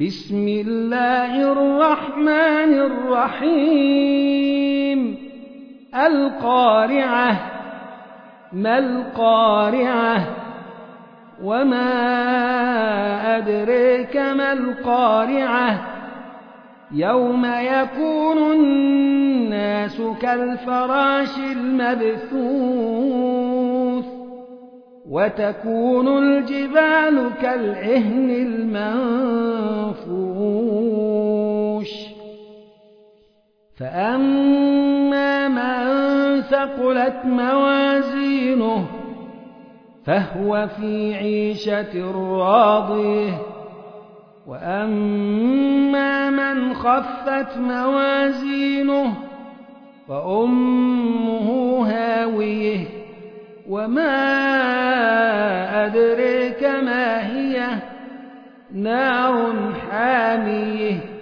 بسم الله الرحمن الرحيم. القارعة ما القارعة؟ وما أدريك ما القارعة؟ يوم يكون الناس كالفراش المبثوث وتكون الجبال كالعهن المنفوش فأما من ثقلت موازينه فهو في عيشة راضيه وأما من خفت موازينه فأمه هاويه وما أدريك ما هي نار حاميه